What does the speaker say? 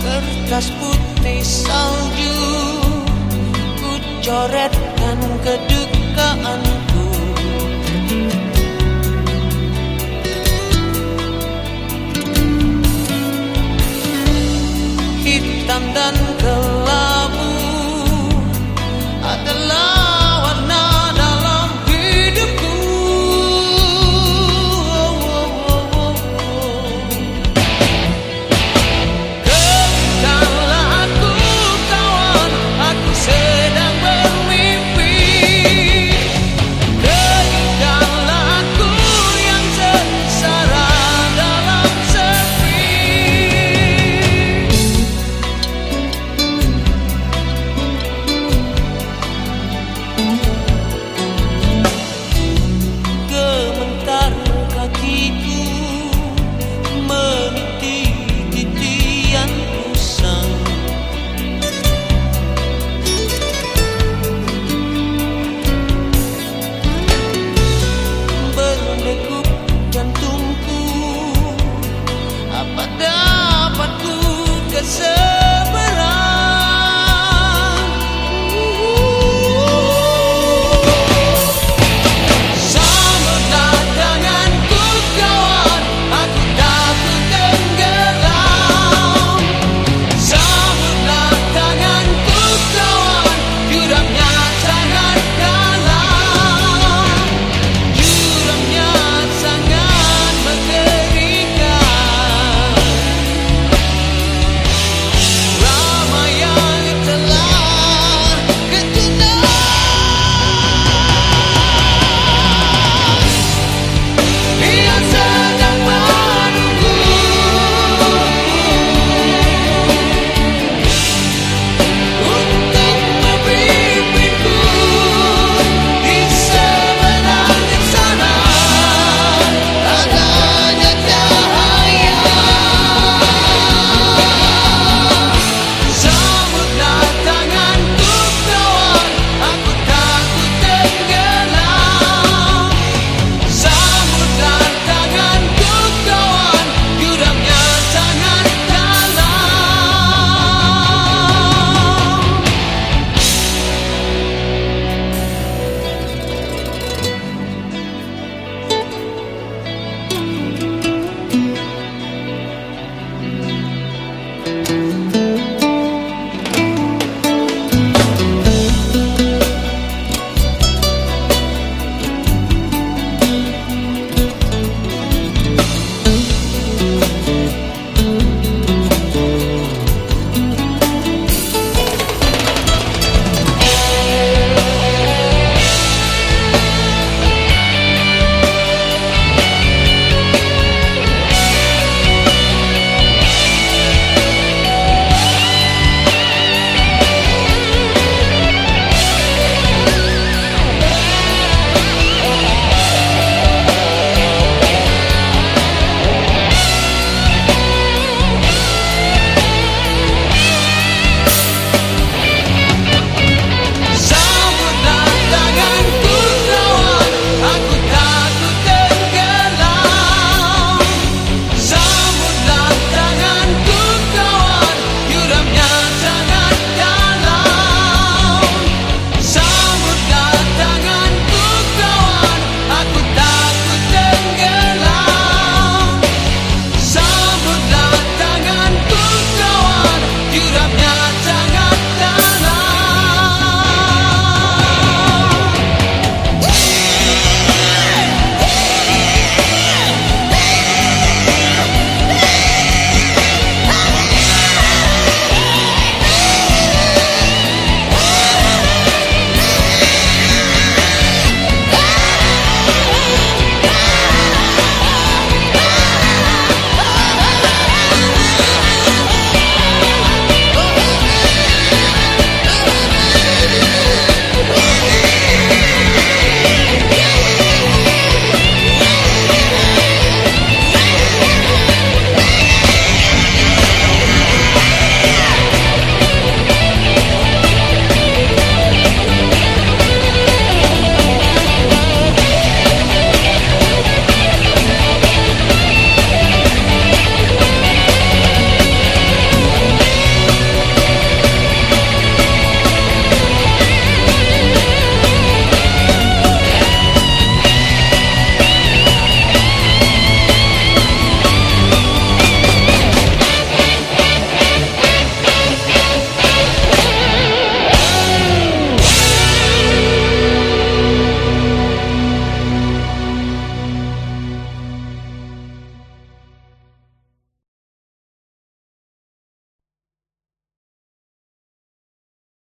Kertas putih salju Ku coretkan kedukaanku Hitam dan